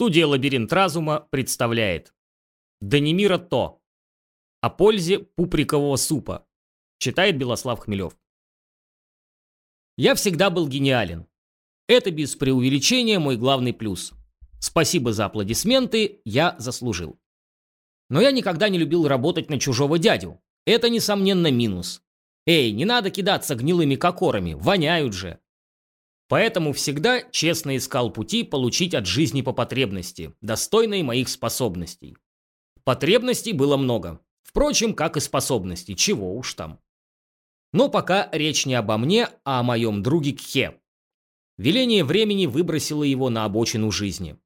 Студия «Лабиринт разума» представляет Данимира То О пользе пуприкового супа Читает Белослав Хмелев Я всегда был гениален. Это без преувеличения мой главный плюс. Спасибо за аплодисменты, я заслужил. Но я никогда не любил работать на чужого дядю. Это, несомненно, минус. Эй, не надо кидаться гнилыми кокорами, воняют же. Поэтому всегда честно искал пути получить от жизни по потребности, достойной моих способностей. Потребностей было много. Впрочем, как и способностей, чего уж там. Но пока речь не обо мне, а о моем друге Кхе. Веление времени выбросило его на обочину жизни.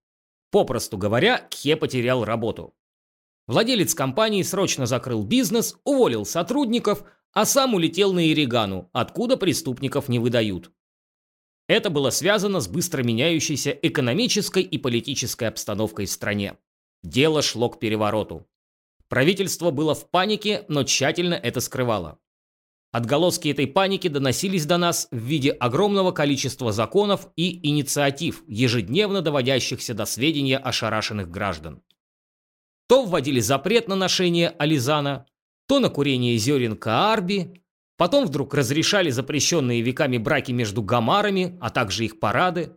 Попросту говоря, Кхе потерял работу. Владелец компании срочно закрыл бизнес, уволил сотрудников, а сам улетел на Иригану, откуда преступников не выдают. Это было связано с быстро меняющейся экономической и политической обстановкой в стране. Дело шло к перевороту. Правительство было в панике, но тщательно это скрывало. Отголоски этой паники доносились до нас в виде огромного количества законов и инициатив, ежедневно доводящихся до сведения ошарашенных граждан. То вводили запрет на ношение ализана, то на курение зерен каарби, Потом вдруг разрешали запрещенные веками браки между гамарами, а также их парады.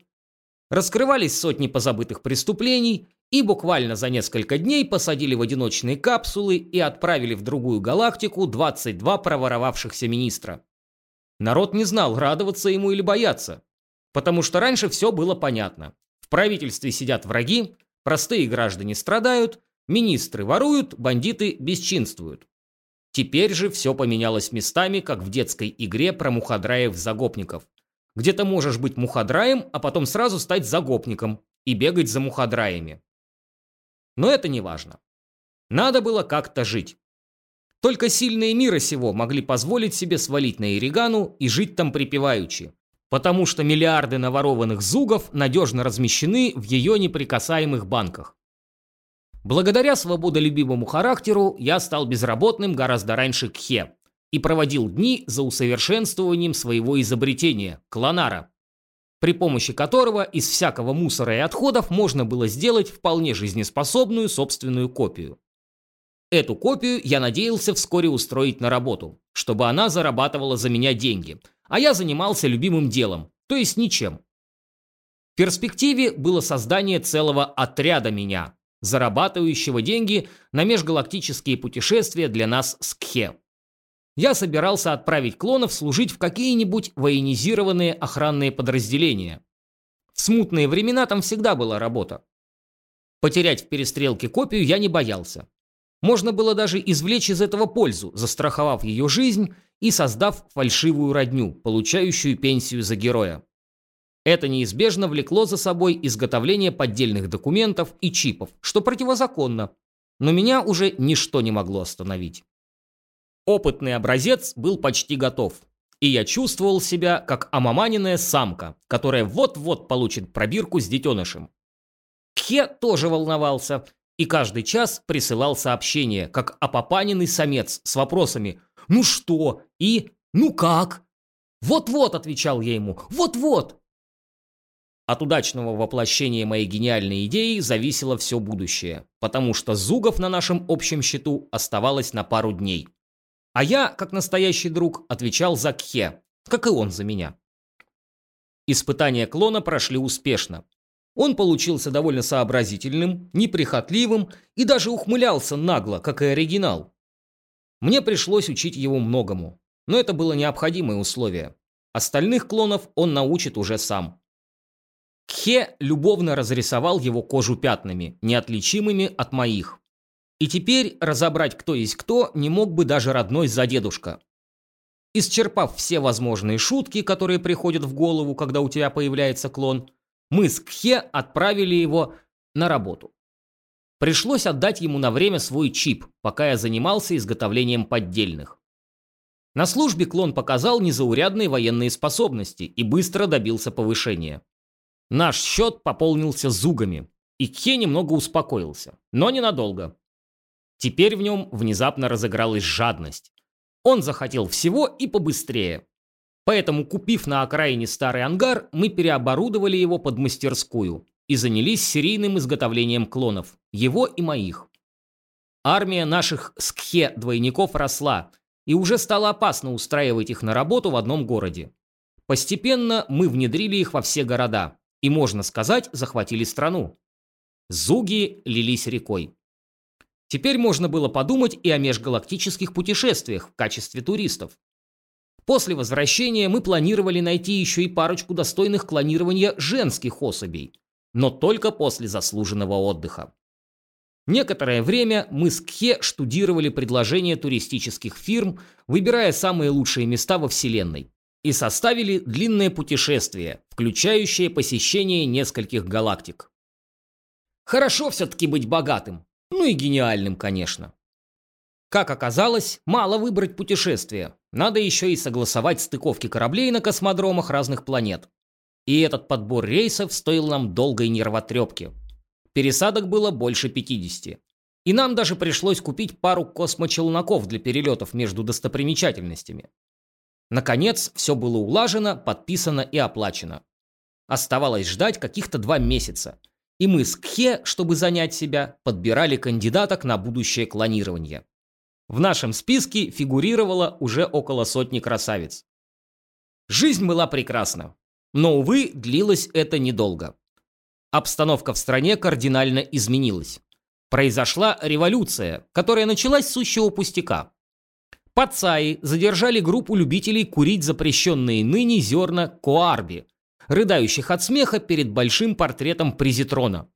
Раскрывались сотни позабытых преступлений и буквально за несколько дней посадили в одиночные капсулы и отправили в другую галактику 22 проворовавшихся министра. Народ не знал, радоваться ему или бояться. Потому что раньше все было понятно. В правительстве сидят враги, простые граждане страдают, министры воруют, бандиты бесчинствуют. Теперь же все поменялось местами, как в детской игре про мухадраев-загопников. Где ты можешь быть мухадраем, а потом сразу стать загопником и бегать за мухадраями. Но это не важно. Надо было как-то жить. Только сильные мира сего могли позволить себе свалить на Иригану и жить там припеваючи, потому что миллиарды наворованных зугов надежно размещены в ее неприкасаемых банках. Благодаря свободолюбивому характеру я стал безработным гораздо раньше Кхе и проводил дни за усовершенствованием своего изобретения – клонара, при помощи которого из всякого мусора и отходов можно было сделать вполне жизнеспособную собственную копию. Эту копию я надеялся вскоре устроить на работу, чтобы она зарабатывала за меня деньги, а я занимался любимым делом, то есть ничем. В перспективе было создание целого отряда меня, зарабатывающего деньги на межгалактические путешествия для нас с Кхе. Я собирался отправить клонов служить в какие-нибудь военизированные охранные подразделения. В смутные времена там всегда была работа. Потерять в перестрелке копию я не боялся. Можно было даже извлечь из этого пользу, застраховав ее жизнь и создав фальшивую родню, получающую пенсию за героя. Это неизбежно влекло за собой изготовление поддельных документов и чипов, что противозаконно, но меня уже ничто не могло остановить. Опытный образец был почти готов, и я чувствовал себя как омаманенная самка, которая вот-вот получит пробирку с детенышем. Кхе тоже волновался, и каждый час присылал сообщение, как опопаненный самец с вопросами «Ну что?» и «Ну как?» «Вот-вот», — отвечал я ему, «вот-вот». От удачного воплощения моей гениальной идеи зависело все будущее, потому что зугов на нашем общем счету оставалось на пару дней. А я, как настоящий друг, отвечал за Кхе, как и он за меня. Испытания клона прошли успешно. Он получился довольно сообразительным, неприхотливым и даже ухмылялся нагло, как и оригинал. Мне пришлось учить его многому, но это было необходимое условие. Остальных клонов он научит уже сам. Кхе любовно разрисовал его кожу пятнами, неотличимыми от моих. И теперь разобрать, кто есть кто, не мог бы даже родной задедушка. Исчерпав все возможные шутки, которые приходят в голову, когда у тебя появляется клон, мы с Кхе отправили его на работу. Пришлось отдать ему на время свой чип, пока я занимался изготовлением поддельных. На службе клон показал незаурядные военные способности и быстро добился повышения. Наш счет пополнился зугами, и Кхе немного успокоился, но ненадолго. Теперь в нем внезапно разыгралась жадность. Он захотел всего и побыстрее. Поэтому, купив на окраине старый ангар, мы переоборудовали его под мастерскую и занялись серийным изготовлением клонов, его и моих. Армия наших скхе-двойников росла, и уже стало опасно устраивать их на работу в одном городе. Постепенно мы внедрили их во все города и, можно сказать, захватили страну. Зуги лились рекой. Теперь можно было подумать и о межгалактических путешествиях в качестве туристов. После возвращения мы планировали найти еще и парочку достойных клонирования женских особей, но только после заслуженного отдыха. Некоторое время мы с Кхе штудировали предложения туристических фирм, выбирая самые лучшие места во Вселенной, и составили длинное путешествие, включающее посещение нескольких галактик. Хорошо все-таки быть богатым, ну и гениальным, конечно. Как оказалось, мало выбрать путешествие, надо еще и согласовать стыковки кораблей на космодромах разных планет. И этот подбор рейсов стоил нам долгой нервотрепки – Пересадок было больше 50. И нам даже пришлось купить пару космочелноков для перелетов между достопримечательностями. Наконец, все было улажено, подписано и оплачено. Оставалось ждать каких-то два месяца. И мы с Кхе, чтобы занять себя, подбирали кандидаток на будущее клонирование. В нашем списке фигурировало уже около сотни красавиц. Жизнь была прекрасна. Но, увы, длилось это недолго. Обстановка в стране кардинально изменилась. Произошла революция, которая началась с сущего пустяка. Пацаи задержали группу любителей курить запрещенные ныне зерна коарби, рыдающих от смеха перед большим портретом Призитрона.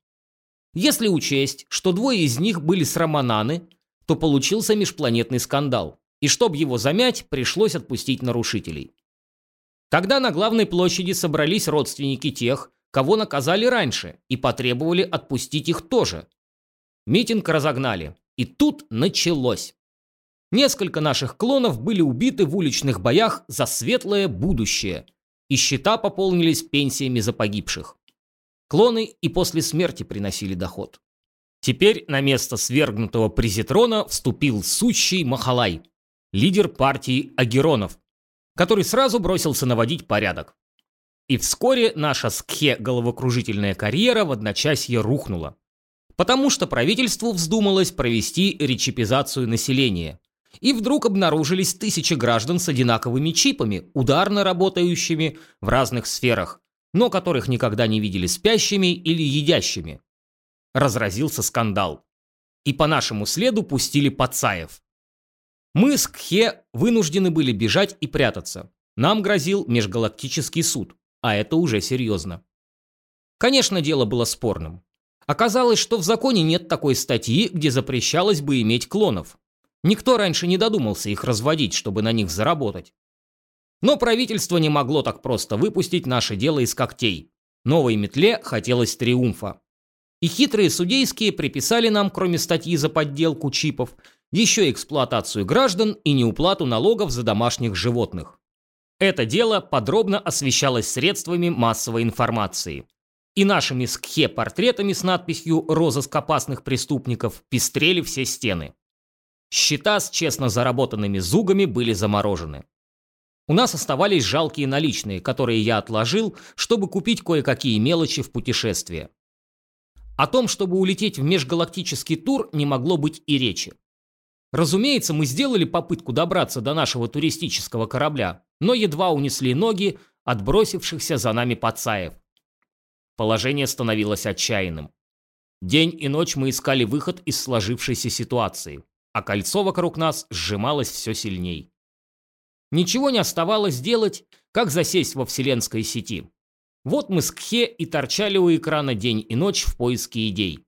Если учесть, что двое из них были с Романаны, то получился межпланетный скандал, и чтобы его замять, пришлось отпустить нарушителей. Тогда на главной площади собрались родственники тех, кого наказали раньше, и потребовали отпустить их тоже. Митинг разогнали. И тут началось. Несколько наших клонов были убиты в уличных боях за светлое будущее, и счета пополнились пенсиями за погибших. Клоны и после смерти приносили доход. Теперь на место свергнутого Призитрона вступил сущий Махалай, лидер партии Агеронов, который сразу бросился наводить порядок. И вскоре наша скхе головокружительная карьера в одночасье рухнула. Потому что правительству вздумалось провести речипизацию населения. И вдруг обнаружились тысячи граждан с одинаковыми чипами, ударно работающими в разных сферах, но которых никогда не видели спящими или едящими. Разразился скандал. И по нашему следу пустили Пацаев. Мы с Кхе вынуждены были бежать и прятаться. Нам грозил межгалактический суд а это уже серьезно. Конечно, дело было спорным. Оказалось, что в законе нет такой статьи, где запрещалось бы иметь клонов. Никто раньше не додумался их разводить, чтобы на них заработать. Но правительство не могло так просто выпустить наше дело из когтей. Новой метле хотелось триумфа. И хитрые судейские приписали нам, кроме статьи за подделку чипов, еще эксплуатацию граждан и неуплату налогов за домашних животных. Это дело подробно освещалось средствами массовой информации. И нашими скхе-портретами с надписью «Розыск опасных преступников» пестрели все стены. Счета с честно заработанными зугами были заморожены. У нас оставались жалкие наличные, которые я отложил, чтобы купить кое-какие мелочи в путешествие. О том, чтобы улететь в межгалактический тур, не могло быть и речи. Разумеется, мы сделали попытку добраться до нашего туристического корабля, но едва унесли ноги отбросившихся за нами пацаев. Положение становилось отчаянным. День и ночь мы искали выход из сложившейся ситуации, а кольцо вокруг нас сжималось все сильней. Ничего не оставалось делать, как засесть во вселенской сети. Вот мы с Кхе и торчали у экрана день и ночь в поиске идей.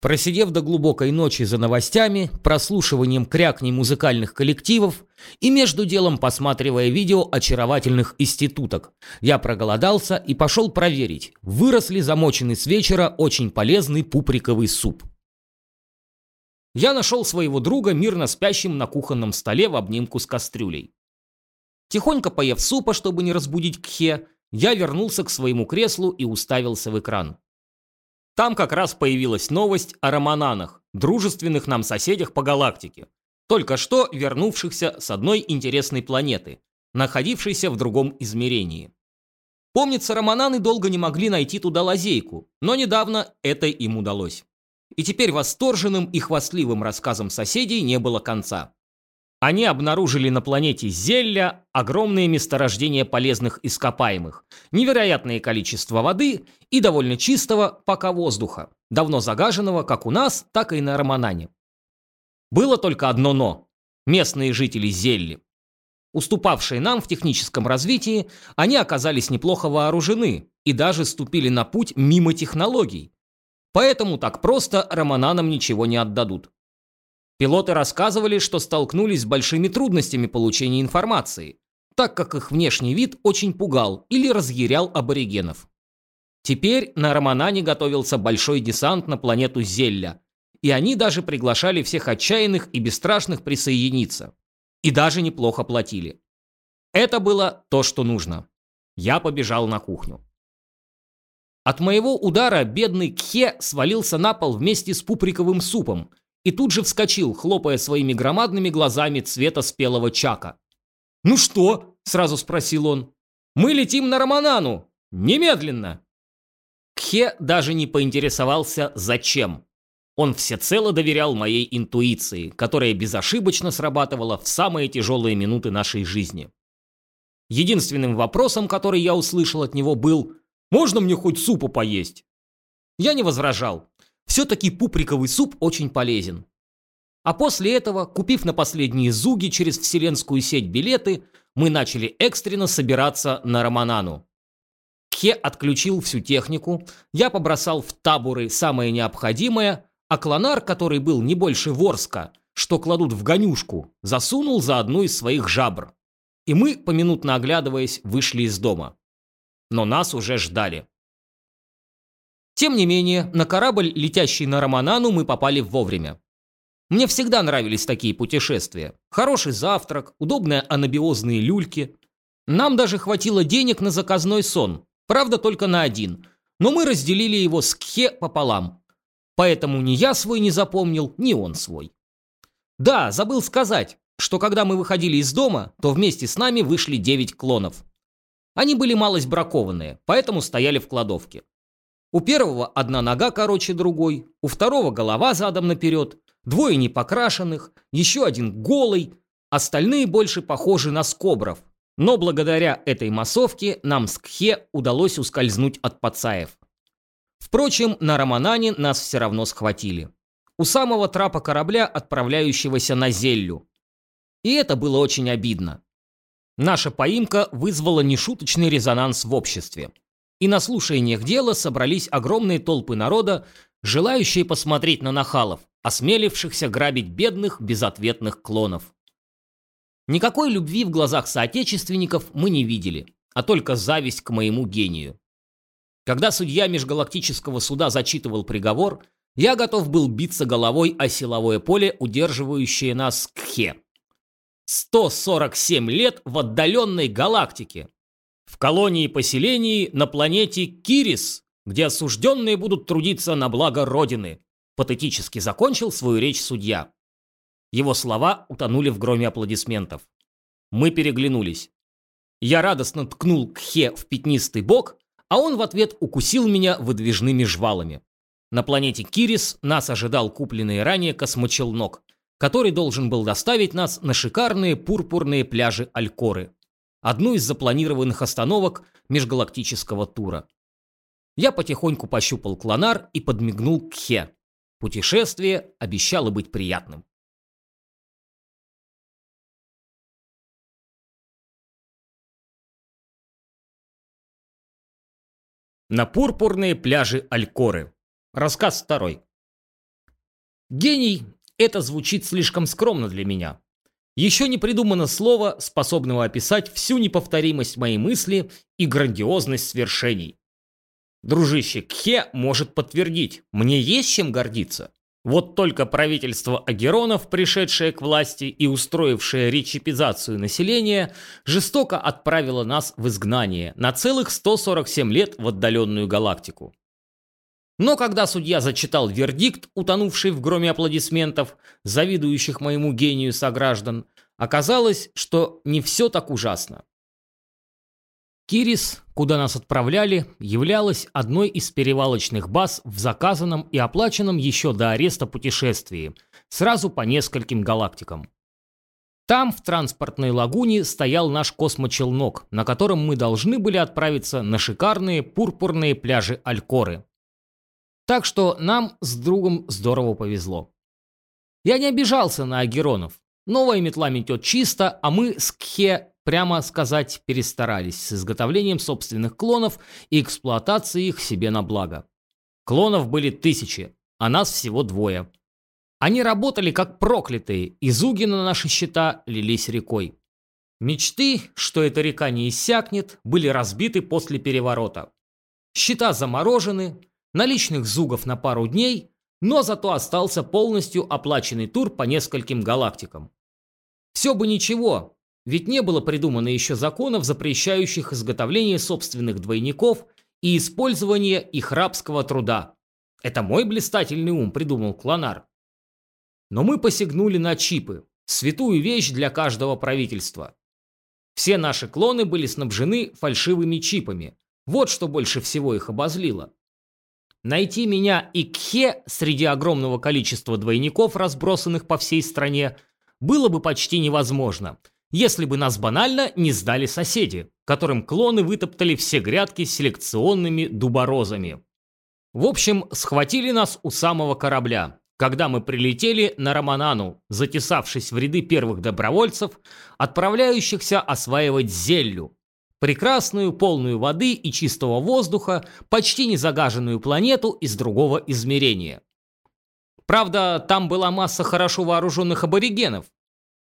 Просидев до глубокой ночи за новостями, прослушиванием крякней музыкальных коллективов и между делом посматривая видео очаровательных институток, я проголодался и пошел проверить, вырос ли замоченный с вечера очень полезный пуприковый суп. Я нашел своего друга, мирно спящим на кухонном столе в обнимку с кастрюлей. Тихонько поев супа, чтобы не разбудить Кхе, я вернулся к своему креслу и уставился в экран. Там как раз появилась новость о романанах, дружественных нам соседях по галактике, только что вернувшихся с одной интересной планеты, находившейся в другом измерении. Помнится, романаны долго не могли найти туда лазейку, но недавно это им удалось. И теперь восторженным и хвастливым рассказам соседей не было конца. Они обнаружили на планете Зелля огромные месторождения полезных ископаемых, невероятное количество воды и довольно чистого пока воздуха, давно загаженного как у нас, так и на Романане. Было только одно «но» – местные жители Зелли. Уступавшие нам в техническом развитии, они оказались неплохо вооружены и даже ступили на путь мимо технологий. Поэтому так просто романанам ничего не отдадут. Пилоты рассказывали, что столкнулись с большими трудностями получения информации, так как их внешний вид очень пугал или разъярял аборигенов. Теперь на Романане готовился большой десант на планету Зелля, и они даже приглашали всех отчаянных и бесстрашных присоединиться. И даже неплохо платили. Это было то, что нужно. Я побежал на кухню. От моего удара бедный Кхе свалился на пол вместе с пуприковым супом и тут же вскочил, хлопая своими громадными глазами цвета спелого чака. «Ну что?» – сразу спросил он. «Мы летим на Романану! Немедленно!» Кхе даже не поинтересовался, зачем. Он всецело доверял моей интуиции, которая безошибочно срабатывала в самые тяжелые минуты нашей жизни. Единственным вопросом, который я услышал от него, был «Можно мне хоть супу поесть?» Я не возражал. Все-таки пуприковый суп очень полезен. А после этого, купив на последние зуги через вселенскую сеть билеты, мы начали экстренно собираться на Романану. Кхе отключил всю технику, я побросал в табуры самое необходимое, а клонар, который был не больше ворска, что кладут в гонюшку, засунул за одну из своих жабр. И мы, поминутно оглядываясь, вышли из дома. Но нас уже ждали. Тем не менее, на корабль, летящий на Романану, мы попали вовремя. Мне всегда нравились такие путешествия. Хороший завтрак, удобные анабиозные люльки. Нам даже хватило денег на заказной сон. Правда, только на один. Но мы разделили его с Кхе пополам. Поэтому ни я свой не запомнил, ни он свой. Да, забыл сказать, что когда мы выходили из дома, то вместе с нами вышли девять клонов. Они были малость бракованные, поэтому стояли в кладовке. У первого одна нога короче другой, у второго голова задом наперед, двое непокрашенных, еще один голый, остальные больше похожи на скобров. Но благодаря этой массовке нам с Кхе удалось ускользнуть от пацаев. Впрочем, на Романане нас все равно схватили. У самого трапа корабля, отправляющегося на Зеллю. И это было очень обидно. Наша поимка вызвала нешуточный резонанс в обществе и на слушаниях дела собрались огромные толпы народа, желающие посмотреть на нахалов, осмелившихся грабить бедных безответных клонов. Никакой любви в глазах соотечественников мы не видели, а только зависть к моему гению. Когда судья межгалактического суда зачитывал приговор, я готов был биться головой о силовое поле, удерживающее нас к Хе. 147 лет в отдаленной галактике. В колонии-поселении на планете Кирис, где осужденные будут трудиться на благо Родины, патетически закончил свою речь судья. Его слова утонули в громе аплодисментов. Мы переглянулись. Я радостно ткнул Кхе в пятнистый бок, а он в ответ укусил меня выдвижными жвалами. На планете Кирис нас ожидал купленный ранее космочелнок, который должен был доставить нас на шикарные пурпурные пляжи Алькоры одну из запланированных остановок межгалактического тура. Я потихоньку пощупал клонар и подмигнул к Хе. Путешествие обещало быть приятным. На пурпурные пляжи Алькоры. Рассказ второй. Гений – это звучит слишком скромно для меня. Еще не придумано слова, способного описать всю неповторимость моей мысли и грандиозность свершений. Дружище Кхе может подтвердить, мне есть чем гордиться. Вот только правительство Агеронов, пришедшее к власти и устроившее речипизацию населения, жестоко отправило нас в изгнание на целых 147 лет в отдаленную галактику. Но когда судья зачитал вердикт, утонувший в громе аплодисментов, завидующих моему гению сограждан, оказалось, что не все так ужасно. Кирис, куда нас отправляли, являлась одной из перевалочных баз в заказанном и оплаченном еще до ареста путешествии, сразу по нескольким галактикам. Там, в транспортной лагуне, стоял наш космочелнок, на котором мы должны были отправиться на шикарные пурпурные пляжи Алькоры. Так что нам с другом здорово повезло. Я не обижался на агеронов. Новая метла метет чисто, а мы с Кхе прямо сказать, перестарались с изготовлением собственных клонов и эксплуатацией их себе на благо. Клонов были тысячи, а нас всего двое. Они работали как проклятые, и зуги на наши счета лились рекой. Мечты, что эта река не иссякнет, были разбиты после переворота. Счета заморожены, наличных зугов на пару дней, но зато остался полностью оплаченный тур по нескольким галактикам. Все бы ничего, ведь не было придумано еще законов, запрещающих изготовление собственных двойников и использование их рабского труда. Это мой блистательный ум придумал Клонар. Но мы посягнули на чипы, святую вещь для каждого правительства. Все наши клоны были снабжены фальшивыми чипами. Вот что больше всего их обозлило. Найти меня и Кхе среди огромного количества двойников, разбросанных по всей стране, было бы почти невозможно – если бы нас банально не сдали соседи, которым клоны вытоптали все грядки селекционными дуборозами. В общем, схватили нас у самого корабля, когда мы прилетели на Романану, затесавшись в ряды первых добровольцев, отправляющихся осваивать Зеллю, прекрасную, полную воды и чистого воздуха, почти не загаженную планету из другого измерения. Правда, там была масса хорошо вооруженных аборигенов,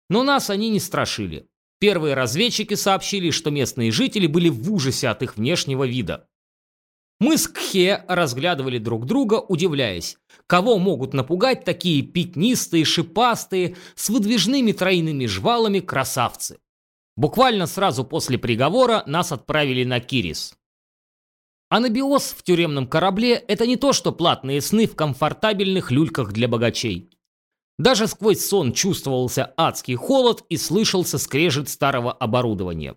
но нас они не страшили. Первые разведчики сообщили, что местные жители были в ужасе от их внешнего вида. Мы с Кхе разглядывали друг друга, удивляясь, кого могут напугать такие пятнистые, шипастые, с выдвижными тройными жвалами красавцы. Буквально сразу после приговора нас отправили на Кирис. Анабиоз в тюремном корабле – это не то, что платные сны в комфортабельных люльках для богачей. Даже сквозь сон чувствовался адский холод и слышался скрежет старого оборудования.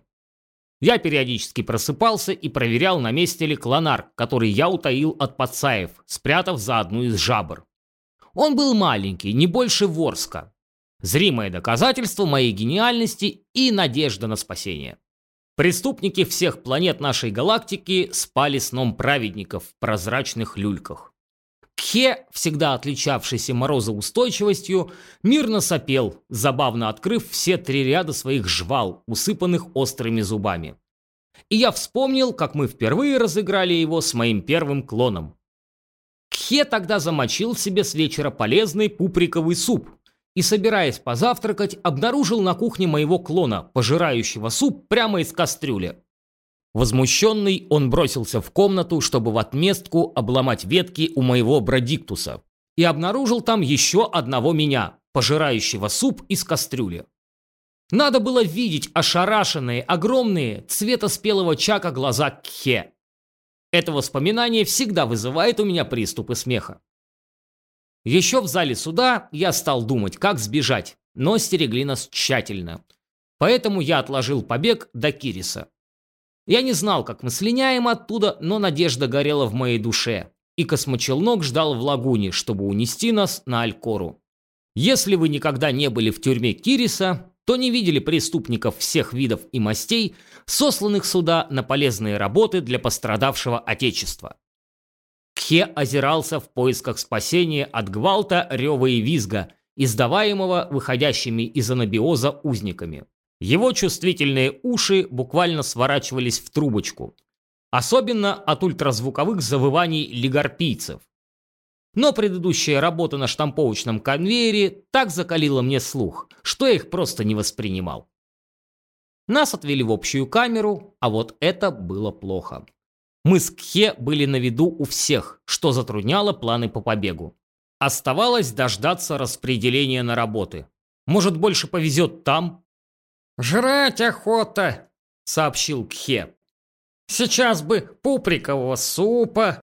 Я периодически просыпался и проверял, на месте ли клонар, который я утаил от подсаев, спрятав за одну из жабр. Он был маленький, не больше ворска. Зримое доказательство моей гениальности и надежда на спасение. Преступники всех планет нашей галактики спали сном праведников в прозрачных люльках. Кхе, всегда отличавшийся морозоустойчивостью, мирно сопел, забавно открыв все три ряда своих жвал, усыпанных острыми зубами. И я вспомнил, как мы впервые разыграли его с моим первым клоном. Кхе тогда замочил себе с вечера полезный пуприковый суп и, собираясь позавтракать, обнаружил на кухне моего клона, пожирающего суп прямо из кастрюли. Возмущенный, он бросился в комнату, чтобы в отместку обломать ветки у моего бродиктуса. И обнаружил там еще одного меня, пожирающего суп из кастрюли. Надо было видеть ошарашенные, огромные, цвета спелого чака глаза Кхе. Это воспоминание всегда вызывает у меня приступы смеха. Еще в зале суда я стал думать, как сбежать, но стерегли нас тщательно. Поэтому я отложил побег до Кириса. Я не знал, как мы слиняем оттуда, но надежда горела в моей душе. И космочелнок ждал в лагуне, чтобы унести нас на Алькору. Если вы никогда не были в тюрьме Кириса, то не видели преступников всех видов и мастей, сосланных сюда на полезные работы для пострадавшего Отечества. Кхе озирался в поисках спасения от гвалта, рева и визга, издаваемого выходящими из анабиоза узниками. Его чувствительные уши буквально сворачивались в трубочку. Особенно от ультразвуковых завываний лигарпийцев. Но предыдущая работа на штамповочном конвейере так закалила мне слух, что я их просто не воспринимал. Нас отвели в общую камеру, а вот это было плохо. Мы с Кхе были на виду у всех, что затрудняло планы по побегу. Оставалось дождаться распределения на работы. Может, больше повезет там, «Жрать охота!» — сообщил Кхе. «Сейчас бы пуприкового супа!»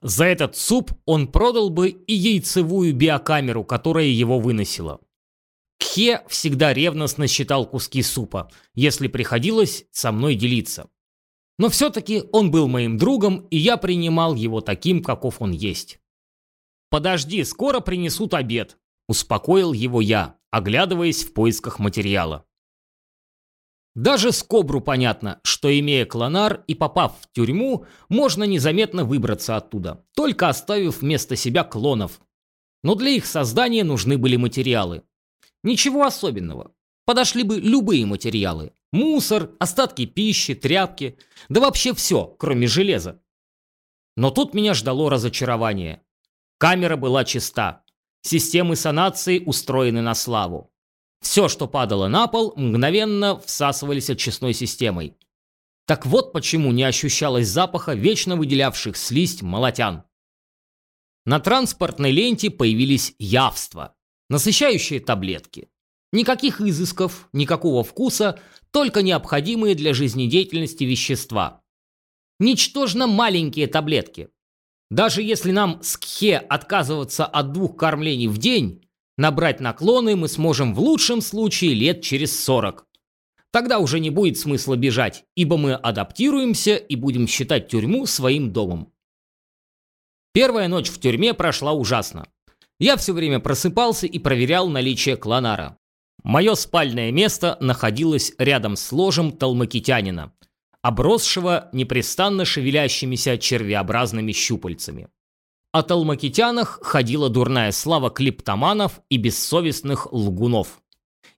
За этот суп он продал бы и яйцевую биокамеру, которая его выносила. Кхе всегда ревностно считал куски супа, если приходилось со мной делиться. Но все-таки он был моим другом, и я принимал его таким, каков он есть. «Подожди, скоро принесут обед», – успокоил его я, оглядываясь в поисках материала. Даже Скобру понятно, что имея клонар и попав в тюрьму, можно незаметно выбраться оттуда, только оставив вместо себя клонов. Но для их создания нужны были материалы. Ничего особенного. Подошли бы любые материалы. Мусор, остатки пищи, тряпки, да вообще все, кроме железа. Но тут меня ждало разочарование. Камера была чиста. Системы санации устроены на славу. Все, что падало на пол, мгновенно всасывались очистной системой. Так вот почему не ощущалось запаха вечно выделявших слизь молотян. На транспортной ленте появились явства, насыщающие таблетки. Никаких изысков, никакого вкуса, только необходимые для жизнедеятельности вещества. Ничтожно маленькие таблетки. Даже если нам с Кхе отказываться от двух кормлений в день, Набрать наклоны мы сможем в лучшем случае лет через 40. Тогда уже не будет смысла бежать, ибо мы адаптируемся и будем считать тюрьму своим домом. Первая ночь в тюрьме прошла ужасно. Я все время просыпался и проверял наличие клонара. Мое спальное место находилось рядом с ложем талмакитянина, обросшего непрестанно шевелящимися червеобразными щупальцами. О талмакитянах ходила дурная слава клиптоманов и бессовестных лгунов.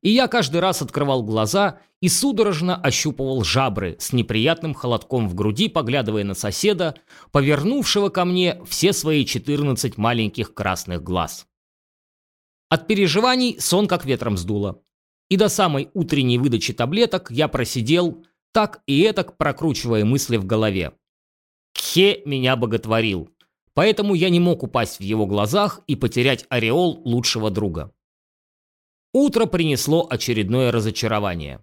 И я каждый раз открывал глаза и судорожно ощупывал жабры с неприятным холодком в груди, поглядывая на соседа, повернувшего ко мне все свои 14 маленьких красных глаз. От переживаний сон как ветром сдуло. И до самой утренней выдачи таблеток я просидел, так и этак прокручивая мысли в голове. Кхе меня боготворил. Поэтому я не мог упасть в его глазах и потерять ореол лучшего друга. Утро принесло очередное разочарование.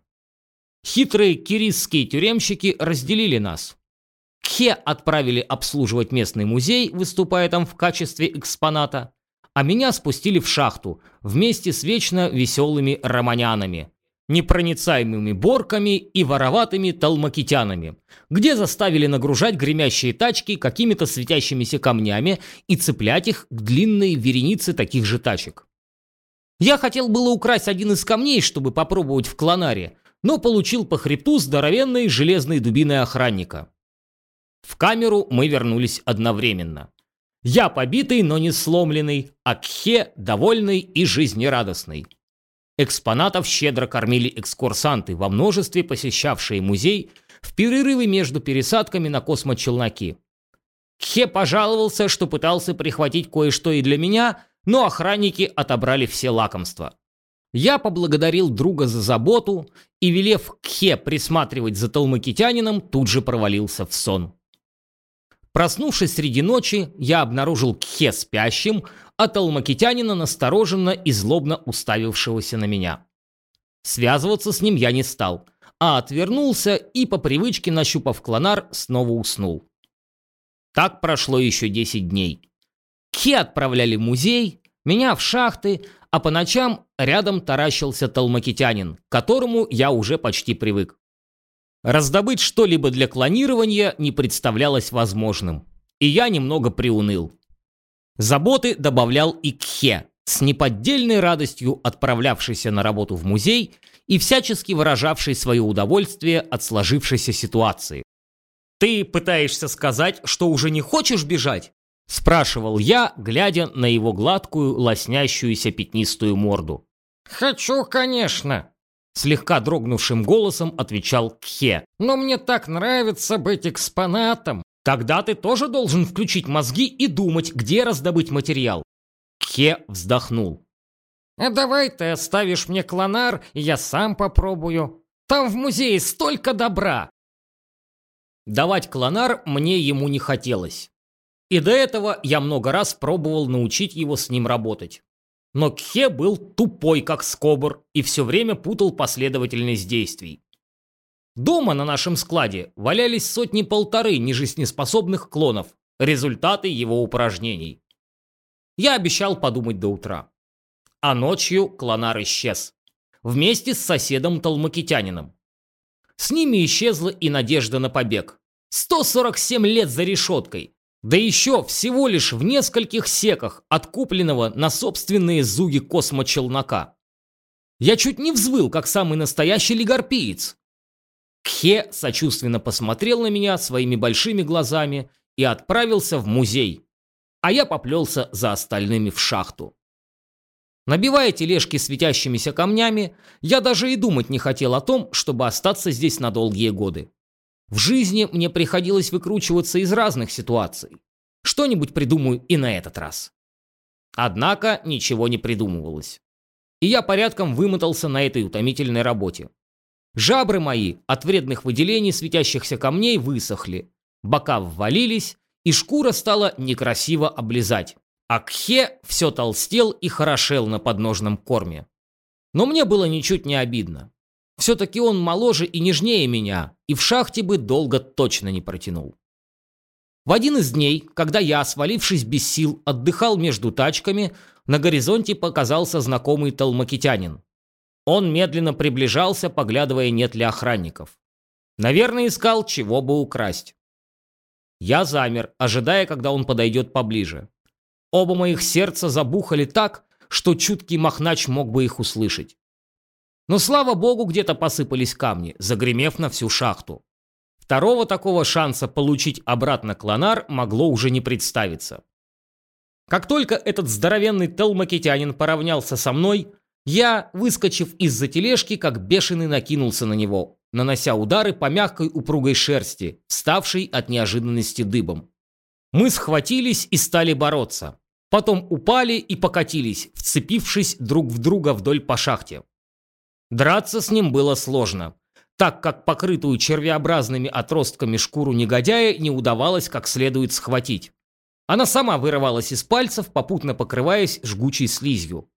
Хитрые кирисские тюремщики разделили нас. Кхе отправили обслуживать местный музей, выступая там в качестве экспоната, а меня спустили в шахту вместе с вечно веселыми романянами, непроницаемыми борками и вороватыми талмакитянами, где заставили нагружать гремящие тачки какими-то светящимися камнями и цеплять их к длинной веренице таких же тачек. Я хотел было украсть один из камней, чтобы попробовать в клонаре, но получил по хребту здоровенной железной дубиной охранника. В камеру мы вернулись одновременно. Я побитый, но не сломленный, а Кхе довольный и жизнерадостный. Экспонатов щедро кормили экскурсанты, во множестве посещавшие музей в перерывы между пересадками на космочелноки. Кхе пожаловался, что пытался прихватить кое-что и для меня, но охранники отобрали все лакомства. Я поблагодарил друга за заботу и, велев Кхе присматривать за талмакитянином, тут же провалился в сон. Проснувшись среди ночи, я обнаружил Кхе спящим, а талмакитянина настороженно и злобно уставившегося на меня. Связываться с ним я не стал, а отвернулся и по привычке, нащупав клонар, снова уснул. Так прошло еще 10 дней. Кхе отправляли в музей, меня в шахты, а по ночам рядом таращился талмакитянин, к которому я уже почти привык. Раздобыть что-либо для клонирования не представлялось возможным, и я немного приуныл. Заботы добавлял и Кхе, с неподдельной радостью отправлявшийся на работу в музей и всячески выражавший свое удовольствие от сложившейся ситуации. «Ты пытаешься сказать, что уже не хочешь бежать?» – спрашивал я, глядя на его гладкую, лоснящуюся пятнистую морду. «Хочу, конечно», Слегка дрогнувшим голосом отвечал Кхе. «Но мне так нравится быть экспонатом!» «Тогда ты тоже должен включить мозги и думать, где раздобыть материал!» Кхе вздохнул. «А давай ты оставишь мне клонар, и я сам попробую. Там в музее столько добра!» Давать клонар мне ему не хотелось. И до этого я много раз пробовал научить его с ним работать. Но Кхе был тупой, как скобр, и все время путал последовательность действий. Дома на нашем складе валялись сотни-полторы нежизнеспособных клонов, результаты его упражнений. Я обещал подумать до утра. А ночью клонар исчез. Вместе с соседом-талмакитянином. С ними исчезла и надежда на побег. 147 лет за решеткой. Да еще всего лишь в нескольких секах от купленного на собственные зуги космочелнока. Я чуть не взвыл, как самый настоящий лигарпиец. Кхе сочувственно посмотрел на меня своими большими глазами и отправился в музей, а я поплелся за остальными в шахту. Набивая тележки светящимися камнями, я даже и думать не хотел о том, чтобы остаться здесь на долгие годы. В жизни мне приходилось выкручиваться из разных ситуаций. Что-нибудь придумаю и на этот раз. Однако ничего не придумывалось. И я порядком вымотался на этой утомительной работе. Жабры мои от вредных выделений светящихся камней высохли, бока ввалились, и шкура стала некрасиво облизать. А Кхе все толстел и хорошел на подножном корме. Но мне было ничуть не обидно. Все-таки он моложе и нежнее меня, и в шахте бы долго точно не протянул. В один из дней, когда я, свалившись без сил, отдыхал между тачками, на горизонте показался знакомый талмакитянин. Он медленно приближался, поглядывая, нет ли охранников. Наверное, искал, чего бы украсть. Я замер, ожидая, когда он подойдет поближе. Оба моих сердца забухали так, что чуткий махнач мог бы их услышать. Но, слава богу, где-то посыпались камни, загремев на всю шахту. Второго такого шанса получить обратно клонар могло уже не представиться. Как только этот здоровенный телмакетянин поравнялся со мной, я, выскочив из-за тележки, как бешеный накинулся на него, нанося удары по мягкой упругой шерсти, вставшей от неожиданности дыбом. Мы схватились и стали бороться. Потом упали и покатились, вцепившись друг в друга вдоль по шахте. Драться с ним было сложно, так как покрытую червеобразными отростками шкуру негодяя не удавалось как следует схватить. Она сама вырывалась из пальцев, попутно покрываясь жгучей слизью.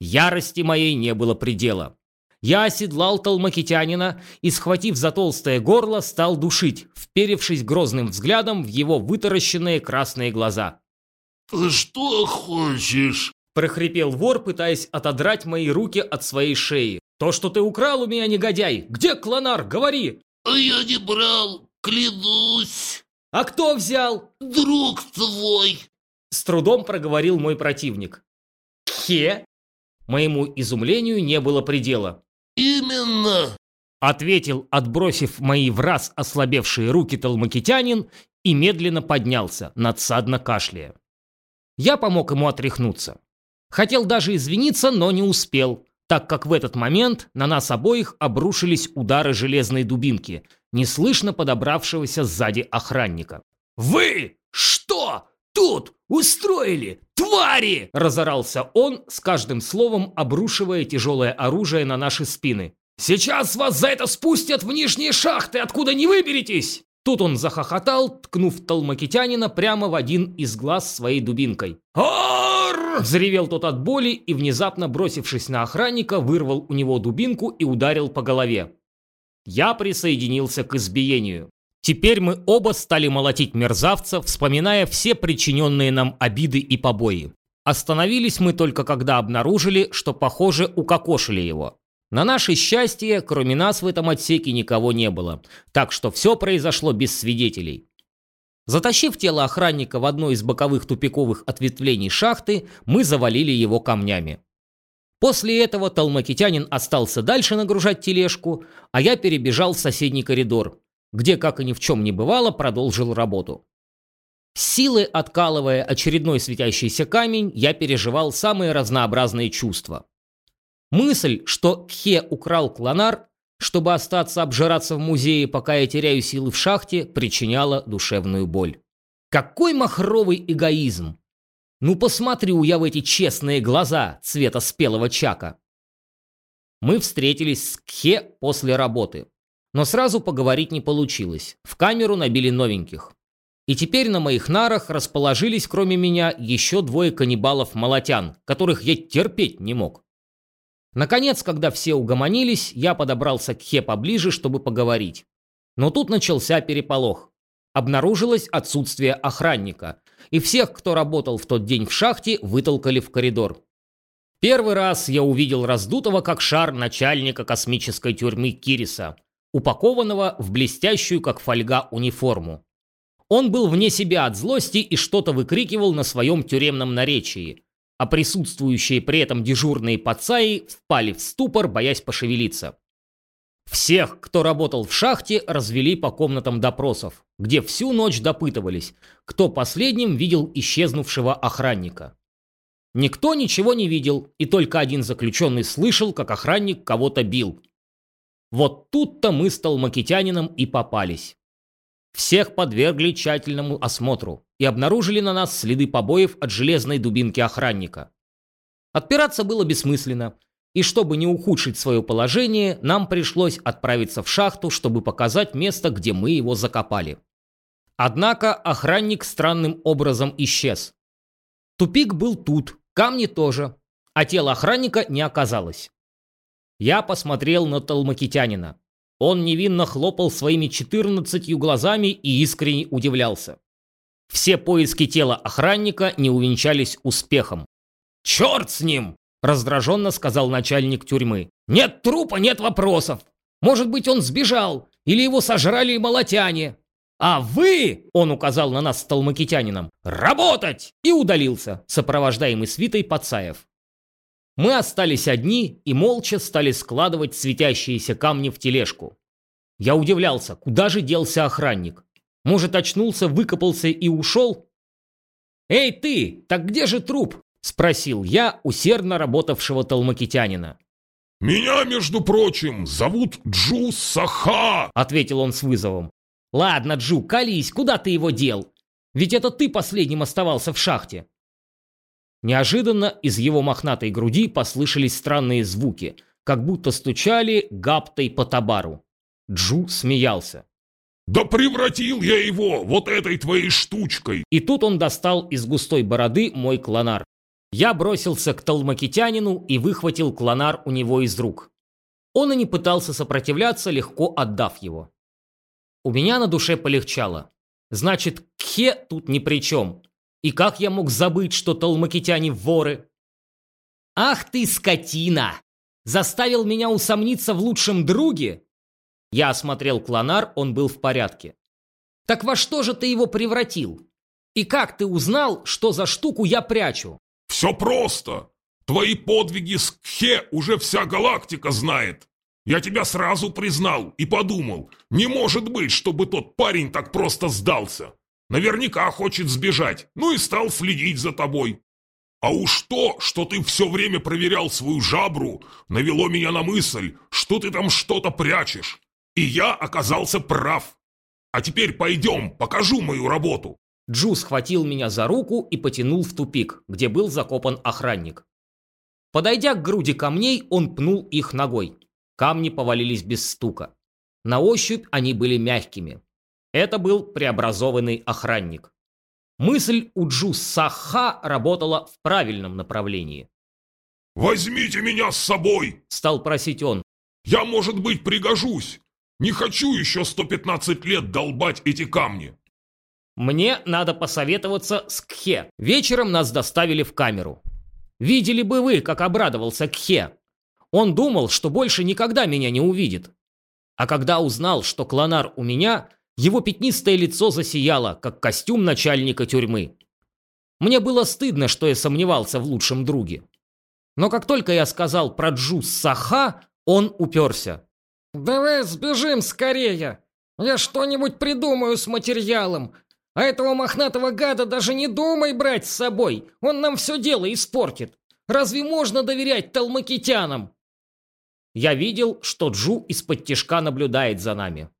Ярости моей не было предела. Я оседлал толмакитянина и, схватив за толстое горло, стал душить, вперевшись грозным взглядом в его вытаращенные красные глаза. «Что хочешь?» – прохрипел вор, пытаясь отодрать мои руки от своей шеи. «То, что ты украл у меня, негодяй! Где клонар? Говори!» «А я не брал, клянусь!» «А кто взял?» «Друг твой!» С трудом проговорил мой противник. «Хе?» Моему изумлению не было предела. «Именно!» Ответил, отбросив мои враз ослабевшие руки талмакитянин и медленно поднялся, надсадно кашляя. Я помог ему отряхнуться. Хотел даже извиниться, но не успел, так как в этот момент на нас обоих обрушились удары железной дубинки, неслышно подобравшегося сзади охранника. «Вы что тут устроили, твари?» – разорался он, с каждым словом обрушивая тяжелое оружие на наши спины. «Сейчас вас за это спустят в нижние шахты, откуда не выберетесь!» Тут он захохотал, ткнув талмакитянина прямо в один из глаз своей дубинкой. «Ар!» – взревел тот от боли и, внезапно бросившись на охранника, вырвал у него дубинку и ударил по голове. Я присоединился к избиению. Теперь мы оба стали молотить мерзавца, вспоминая все причиненные нам обиды и побои. Остановились мы только когда обнаружили, что, похоже, укокошили его. На наше счастье, кроме нас в этом отсеке никого не было, так что все произошло без свидетелей. Затащив тело охранника в одно из боковых тупиковых ответвлений шахты, мы завалили его камнями. После этого талмакитянин остался дальше нагружать тележку, а я перебежал в соседний коридор, где, как и ни в чем не бывало, продолжил работу. силой откалывая очередной светящийся камень, я переживал самые разнообразные чувства. Мысль, что Кхе украл клонар, чтобы остаться обжираться в музее, пока я теряю силы в шахте, причиняла душевную боль. Какой махровый эгоизм! Ну посмотрю я в эти честные глаза цвета спелого чака. Мы встретились с Кхе после работы. Но сразу поговорить не получилось. В камеру набили новеньких. И теперь на моих нарах расположились, кроме меня, еще двое каннибалов-молотян, которых я терпеть не мог. Наконец, когда все угомонились, я подобрался к Хе поближе, чтобы поговорить. Но тут начался переполох. Обнаружилось отсутствие охранника, и всех, кто работал в тот день в шахте, вытолкали в коридор. Первый раз я увидел раздутого как шар начальника космической тюрьмы Кириса, упакованного в блестящую, как фольга, униформу. Он был вне себя от злости и что-то выкрикивал на своем тюремном наречии, а присутствующие при этом дежурные пацаи впали в ступор, боясь пошевелиться. Всех, кто работал в шахте, развели по комнатам допросов, где всю ночь допытывались, кто последним видел исчезнувшего охранника. Никто ничего не видел, и только один заключенный слышал, как охранник кого-то бил. Вот тут-то мы с толмакитянином и попались. Всех подвергли тщательному осмотру и обнаружили на нас следы побоев от железной дубинки охранника. Отпираться было бессмысленно, и чтобы не ухудшить свое положение, нам пришлось отправиться в шахту, чтобы показать место, где мы его закопали. Однако охранник странным образом исчез. Тупик был тут, камни тоже, а тело охранника не оказалось. Я посмотрел на Талмакитянина. Он невинно хлопал своими четырнадцатью глазами и искренне удивлялся. Все поиски тела охранника не увенчались успехом. «Черт с ним!» – раздраженно сказал начальник тюрьмы. «Нет трупа, нет вопросов. Может быть, он сбежал, или его сожрали молотяне. А вы, он указал на нас с толмакитянином, работать! И удалился, сопровождаемый свитой Пацаев. Мы остались одни и молча стали складывать светящиеся камни в тележку. Я удивлялся, куда же делся охранник? Может, очнулся, выкопался и ушел? «Эй ты, так где же труп?» – спросил я усердно работавшего толмакитянина. «Меня, между прочим, зовут Джу Саха!» – ответил он с вызовом. «Ладно, Джу, колись, куда ты его дел? Ведь это ты последним оставался в шахте». Неожиданно из его мохнатой груди послышались странные звуки, как будто стучали гаптой по табару. Джу смеялся. «Да превратил я его вот этой твоей штучкой!» И тут он достал из густой бороды мой клонар. Я бросился к талмакитянину и выхватил клонар у него из рук. Он и не пытался сопротивляться, легко отдав его. У меня на душе полегчало. Значит, Кхе тут ни при чем. И как я мог забыть, что талмакитяне воры? Ах ты, скотина! Заставил меня усомниться в лучшем друге? Я осмотрел клонар, он был в порядке. Так во что же ты его превратил? И как ты узнал, что за штуку я прячу? Все просто. Твои подвиги с Кхе уже вся галактика знает. Я тебя сразу признал и подумал, не может быть, чтобы тот парень так просто сдался. Наверняка хочет сбежать, ну и стал следить за тобой. А уж то, что ты все время проверял свою жабру, навело меня на мысль, что ты там что-то прячешь. И я оказался прав. А теперь пойдем, покажу мою работу. Джу схватил меня за руку и потянул в тупик, где был закопан охранник. Подойдя к груди камней, он пнул их ногой. Камни повалились без стука. На ощупь они были мягкими. Это был преобразованный охранник. Мысль у Джу Саха работала в правильном направлении. «Возьмите меня с собой!» – стал просить он. «Я, может быть, пригожусь. Не хочу еще 115 лет долбать эти камни». Мне надо посоветоваться с Кхе. Вечером нас доставили в камеру. Видели бы вы, как обрадовался Кхе. Он думал, что больше никогда меня не увидит. А когда узнал, что клонар у меня – его пятнистое лицо засияло, как костюм начальника тюрьмы. Мне было стыдно, что я сомневался в лучшем друге. Но как только я сказал про Джу Саха, он уперся. «Давай сбежим скорее! Я что-нибудь придумаю с материалом, а этого мохнатого гада даже не думай брать с собой, он нам все дело испортит. Разве можно доверять талмакитянам?» Я видел, что Джу из-под тишка наблюдает за нами.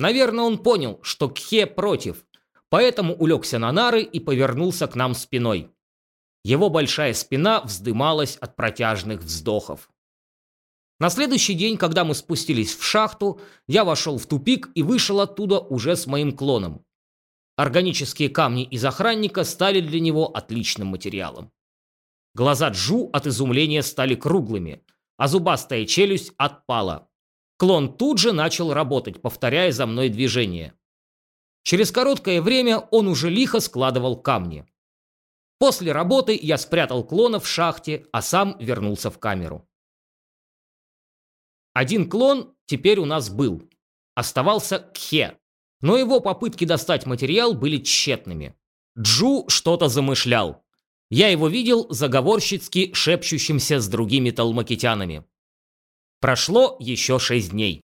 Наверное, он понял, что Кхе против, поэтому улегся на нары и повернулся к нам спиной. Его большая спина вздымалась от протяжных вздохов. На следующий день, когда мы спустились в шахту, я вошел в тупик и вышел оттуда уже с моим клоном. Органические камни из охранника стали для него отличным материалом. Глаза Джу от изумления стали круглыми, а зубастая челюсть отпала. Клон тут же начал работать, повторяя за мной движение. Через короткое время он уже лихо складывал камни. После работы я спрятал клона в шахте, а сам вернулся в камеру. Один клон теперь у нас был. Оставался Кхе, но его попытки достать материал были тщетными. Джу что-то замышлял. Я его видел заговорщицки шепчущимся с другими талмакитянами. Прошло еще шесть дней.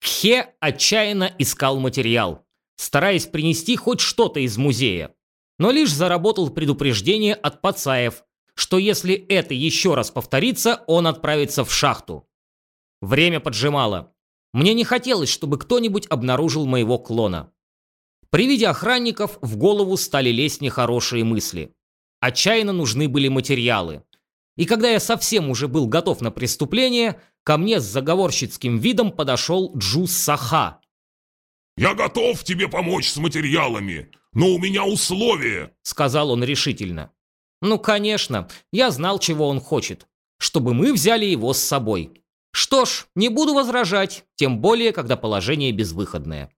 Кхе отчаянно искал материал, стараясь принести хоть что-то из музея, но лишь заработал предупреждение от пацаев, что если это еще раз повторится, он отправится в шахту. Время поджимало. Мне не хотелось, чтобы кто-нибудь обнаружил моего клона. При виде охранников в голову стали лезть нехорошие мысли. Отчаянно нужны были материалы. И когда я совсем уже был готов на преступление, ко мне с заговорщицким видом подошел Джус Саха. «Я готов тебе помочь с материалами, но у меня условия», — сказал он решительно. Ну, конечно, я знал, чего он хочет. Чтобы мы взяли его с собой. Что ж, не буду возражать, тем более, когда положение безвыходное.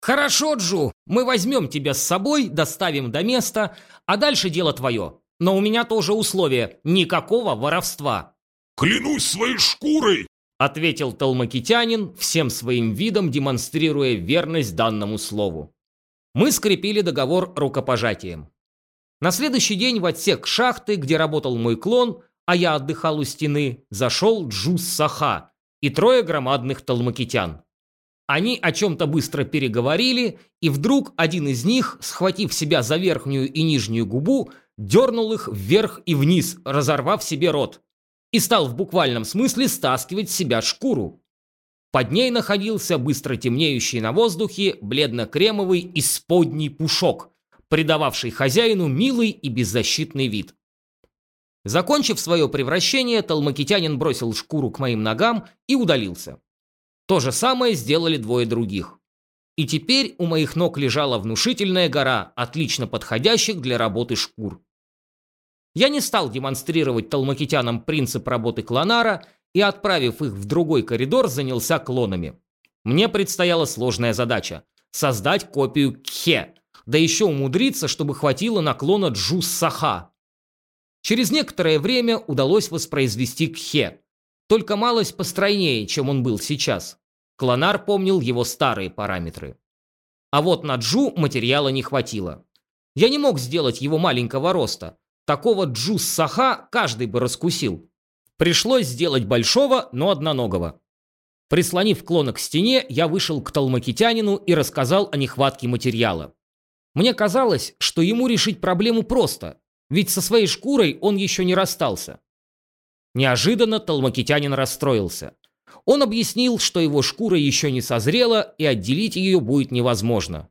Хорошо, Джу, мы возьмем тебя с собой, доставим до места, а дальше дело твое. Но у меня тоже условие – никакого воровства. «Клянусь своей шкурой!» – ответил талмакитянин, всем своим видом демонстрируя верность данному слову. Мы скрепили договор рукопожатием. На следующий день в отсек шахты, где работал мой клон, а я отдыхал у стены, зашел Джус Саха и трое громадных талмакитян. Они о чем-то быстро переговорили, и вдруг один из них, схватив себя за верхнюю и нижнюю губу, дернул их вверх и вниз, разорвав себе рот, и стал в буквальном смысле стаскивать с себя шкуру. Под ней находился быстро темнеющий на воздухе бледно-кремовый исподний пушок, придававший хозяину милый и беззащитный вид. Закончив свое превращение, талмакитянин бросил шкуру к моим ногам и удалился. То же самое сделали двое других. И теперь у моих ног лежала внушительная гора, отлично подходящих для работы шкур. Я не стал демонстрировать талмакитянам принцип работы клонара и, отправив их в другой коридор, занялся клонами. Мне предстояла сложная задача – создать копию Кхе, да еще умудриться, чтобы хватило наклона Джус Саха, Через некоторое время удалось воспроизвести Кхе, только малость постройнее, чем он был сейчас. Клонар помнил его старые параметры. А вот на Джу материала не хватило. Я не мог сделать его маленького роста. Такого Джу Саха каждый бы раскусил. Пришлось сделать большого, но одноногого. Прислонив клона к стене, я вышел к талмакитянину и рассказал о нехватке материала. Мне казалось, что ему решить проблему просто, ведь со своей шкурой он еще не расстался. Неожиданно талмакитянин расстроился. Он объяснил, что его шкура еще не созрела и отделить ее будет невозможно.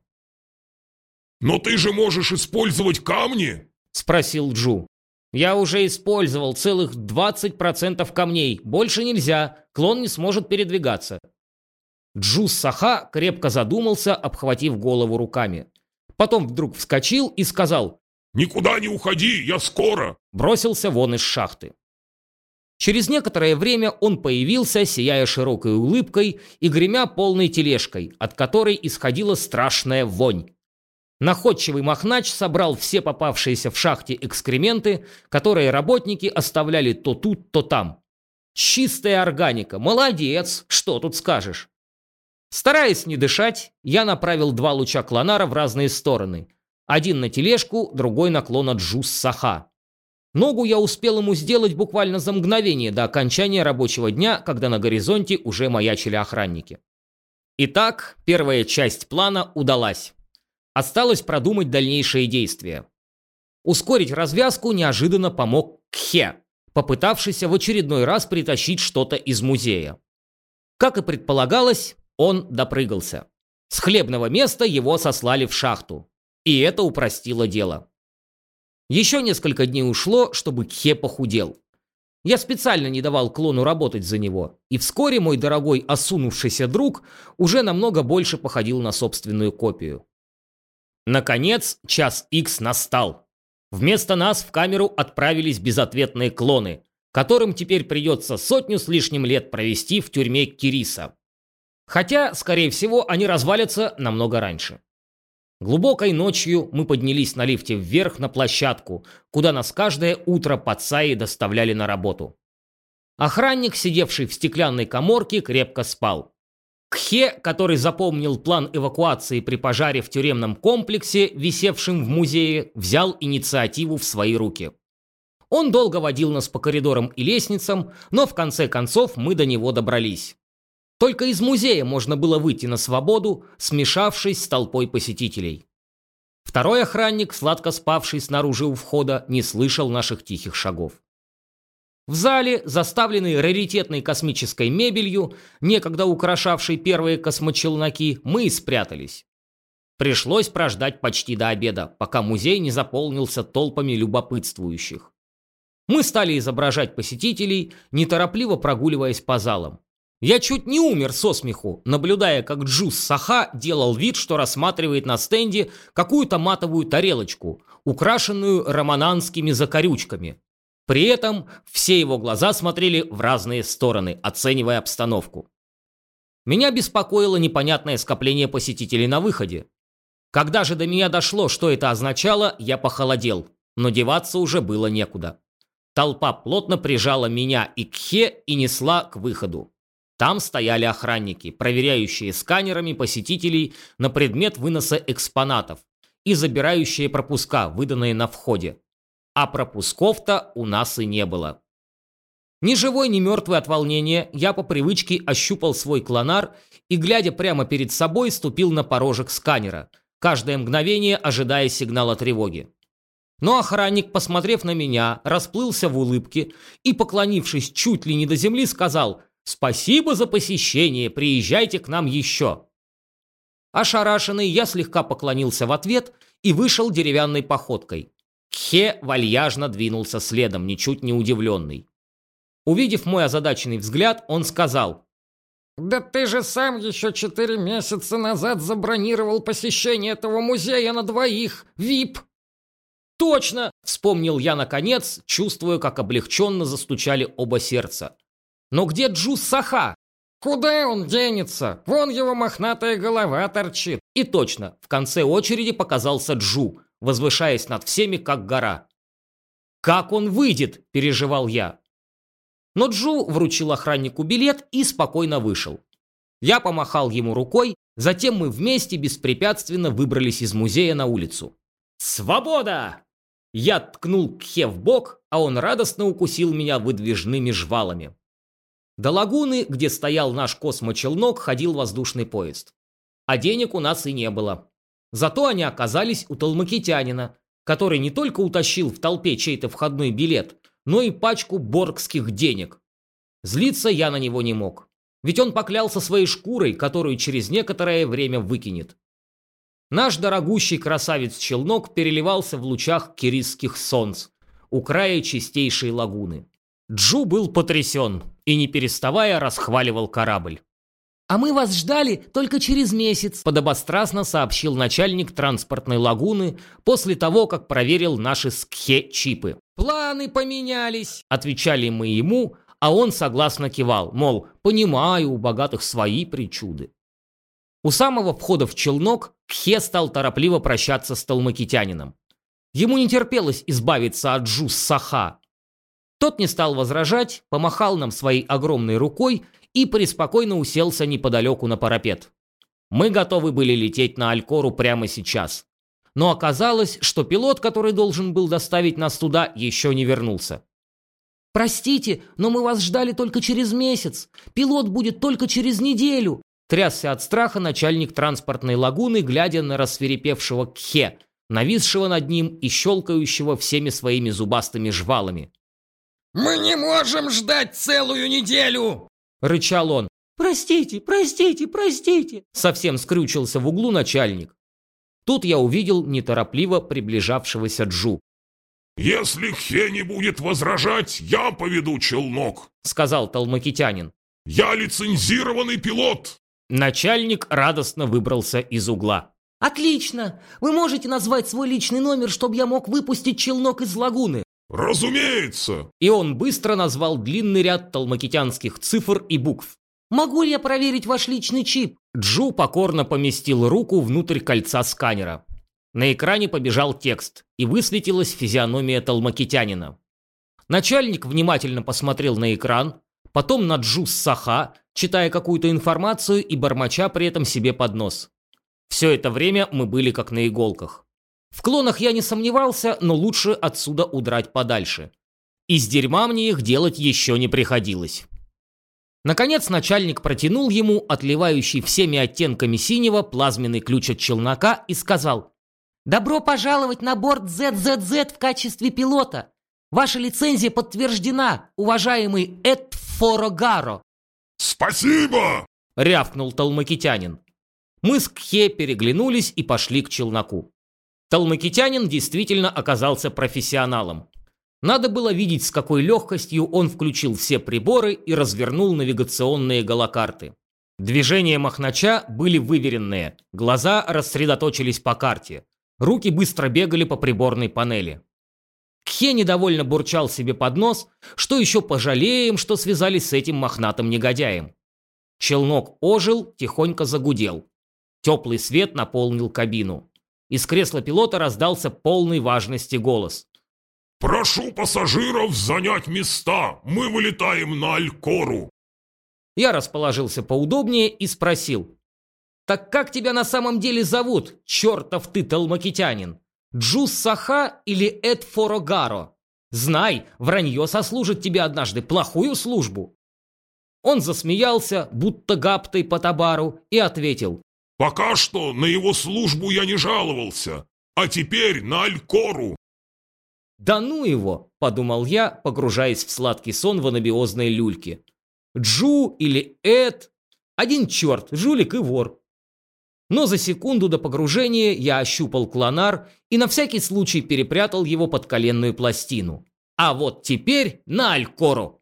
«Но ты же можешь использовать камни?» – спросил Джу. «Я уже использовал целых 20% камней. Больше нельзя. Клон не сможет передвигаться». Джу Саха крепко задумался, обхватив голову руками. Потом вдруг вскочил и сказал «Никуда не уходи, я скоро!» Бросился вон из шахты. Через некоторое время он появился, сияя широкой улыбкой и гремя полной тележкой, от которой исходила страшная вонь. Находчивый Махнач собрал все попавшиеся в шахте экскременты, которые работники оставляли то тут, то там. Чистая органика, молодец, что тут скажешь. Стараясь не дышать, я направил два луча клонара в разные стороны – один на тележку, другой наклон от Джус Саха. Ногу я успел ему сделать буквально за мгновение до окончания рабочего дня, когда на горизонте уже маячили охранники. Итак, первая часть плана удалась. Осталось продумать дальнейшие действия. Ускорить развязку неожиданно помог Кхе, попытавшийся в очередной раз притащить что-то из музея. Как и предполагалось, он допрыгался. С хлебного места его сослали в шахту. И это упростило дело. Еще несколько дней ушло, чтобы Кхе похудел. Я специально не давал клону работать за него, и вскоре мой дорогой осунувшийся друг уже намного больше походил на собственную копию. Наконец, час Икс настал. Вместо нас в камеру отправились безответные клоны, которым теперь придется сотню с лишним лет провести в тюрьме Кириса. Хотя, скорее всего, они развалятся намного раньше. Глубокой ночью мы поднялись на лифте вверх на площадку, куда нас каждое утро пацаи доставляли на работу. Охранник, сидевший в стеклянной коморке, крепко спал. Кхе, который запомнил план эвакуации при пожаре в тюремном комплексе, висевшем в музее, взял инициативу в свои руки. Он долго водил нас по коридорам и лестницам, но в конце концов мы до него добрались. Только из музея можно было выйти на свободу, смешавшись с толпой посетителей. Второй охранник, сладко спавший снаружи у входа, не слышал наших тихих шагов. В зале, заставленный раритетной космической мебелью, некогда украшавшей первые космочелноки, мы и спрятались. Пришлось прождать почти до обеда, пока музей не заполнился толпами любопытствующих. Мы стали изображать посетителей, неторопливо прогуливаясь по залам. Я чуть не умер со смеху, наблюдая, как Джус Саха делал вид, что рассматривает на стенде какую-то матовую тарелочку, украшенную романанскими закорючками. При этом все его глаза смотрели в разные стороны, оценивая обстановку. Меня беспокоило непонятное скопление посетителей на выходе. Когда же до меня дошло, что это означало, я похолодел, но деваться уже было некуда. Толпа плотно прижала меня и Кхе и несла к выходу. Там стояли охранники, проверяющие сканерами посетителей на предмет выноса экспонатов и забирающие пропуска, выданные на входе. А пропусков-то у нас и не было. Ни живой, ни мертвый от волнения, я по привычке ощупал свой клонар и, глядя прямо перед собой, ступил на порожек сканера, каждое мгновение ожидая сигнала тревоги. Но охранник, посмотрев на меня, расплылся в улыбке и, поклонившись чуть ли не до земли, сказал «Спасибо за посещение, приезжайте к нам еще». Ошарашенный, я слегка поклонился в ответ и вышел деревянной походкой. Кхе вальяжно двинулся следом, ничуть не удивленный. Увидев мой озадаченный взгляд, он сказал «Да ты же сам еще четыре месяца назад забронировал посещение этого музея на двоих, ВИП!» «Точно!» – вспомнил я наконец, чувствуя, как облегченно застучали оба сердца. «Но где Джус Саха?» «Куда он денется? Вон его мохнатая голова торчит!» И точно, в конце очереди показался Джу, возвышаясь над всеми, как гора. «Как он выйдет?» – переживал я. Но Джу вручил охраннику билет и спокойно вышел. Я помахал ему рукой, затем мы вместе беспрепятственно выбрались из музея на улицу. «Свобода!» Я ткнул Кхе в бок, а он радостно укусил меня выдвижными жвалами. До лагуны, где стоял наш космочелнок, ходил воздушный поезд. А денег у нас и не было. Зато они оказались у толмакитянина, который не только утащил в толпе чей-то входной билет, но и пачку боргских денег. Злиться я на него не мог. Ведь он поклялся своей шкурой, которую через некоторое время выкинет. Наш дорогущий красавец-челнок переливался в лучах кирисских солнц, у края чистейшей лагуны. Джу был потрясен и, не переставая, расхваливал корабль. «А мы вас ждали только через месяц», – подобострастно сообщил начальник транспортной лагуны после того, как проверил наши скхе-чипы. «Планы поменялись», – отвечали мы ему, а он согласно кивал, мол, понимаю, у богатых свои причуды. У самого входа в челнок Кхе стал торопливо прощаться с талмакитянином. Ему не терпелось избавиться от Джус Саха. Тот не стал возражать, помахал нам своей огромной рукой и преспокойно уселся неподалеку на парапет. Мы готовы были лететь на Алькору прямо сейчас. Но оказалось, что пилот, который должен был доставить нас туда, еще не вернулся. «Простите, но мы вас ждали только через месяц. Пилот будет только через неделю», Трясся от страха начальник транспортной лагуны, глядя на рассверепевшего Кхе, нависшего над ним и щелкающего всеми своими зубастыми жвалами. «Мы не можем ждать целую неделю!» — рычал он. «Простите, простите, простите!» Совсем скрючился в углу начальник. Тут я увидел неторопливо приближавшегося Джу. «Если Хе не будет возражать, я поведу челнок», — сказал талмакитянин. «Я лицензированный пилот!» Начальник радостно выбрался из угла. «Отлично! Вы можете назвать свой личный номер, чтобы я мог выпустить челнок из лагуны?» «Разумеется!» И он быстро назвал длинный ряд талмакитянских цифр и букв. «Могу ли я проверить ваш личный чип?» Джу покорно поместил руку внутрь кольца сканера. На экране побежал текст, и высветилась физиономия талмакитянина. Начальник внимательно посмотрел на экран, потом на Джус Саха, читая какую-то информацию и бормоча при этом себе под нос. Все это время мы были как на иголках. В клонах я не сомневался, но лучше отсюда удрать подальше. Из дерьма мне их делать еще не приходилось. Наконец начальник протянул ему отливающий всеми оттенками синего плазменный ключ от челнока и сказал «Добро пожаловать на борт ZZZ в качестве пилота! Ваша лицензия подтверждена, уважаемый Эд Форогаро!» «Спасибо!» — рявкнул талмакитянин. Мы с Кхе переглянулись и пошли к челноку. Талмакитянин действительно оказался профессионалом. Надо было видеть, с какой легкостью он включил все приборы и развернул навигационные голокарты. Движения Махнача были выверенные, глаза рассредоточились по карте, руки быстро бегали по приборной панели. Кхе недовольно бурчал себе под нос, что еще пожалеем, что связались с этим мохнатым негодяем. Челнок ожил, тихонько загудел. Теплый свет наполнил кабину. Из кресла пилота раздался полный важности голос. «Прошу пассажиров занять места! Мы вылетаем на Алькору!» Я расположился поудобнее и спросил. «Так как тебя на самом деле зовут, чертов ты талмакитянин? Джус Саха или Эд Форогаро? Знай, вранье сослужит тебе однажды плохую службу!» Он засмеялся, будто гаптой по табару, и ответил. «Пока что на его службу я не жаловался, а теперь на Алькору!» «Да ну его!» – подумал я, погружаясь в сладкий сон в анабиозной люльке. «Джу или Эд? Один черт, жулик и вор». Но за секунду до погружения я ощупал клонар и на всякий случай перепрятал его под коленную пластину. А вот теперь на Алькору!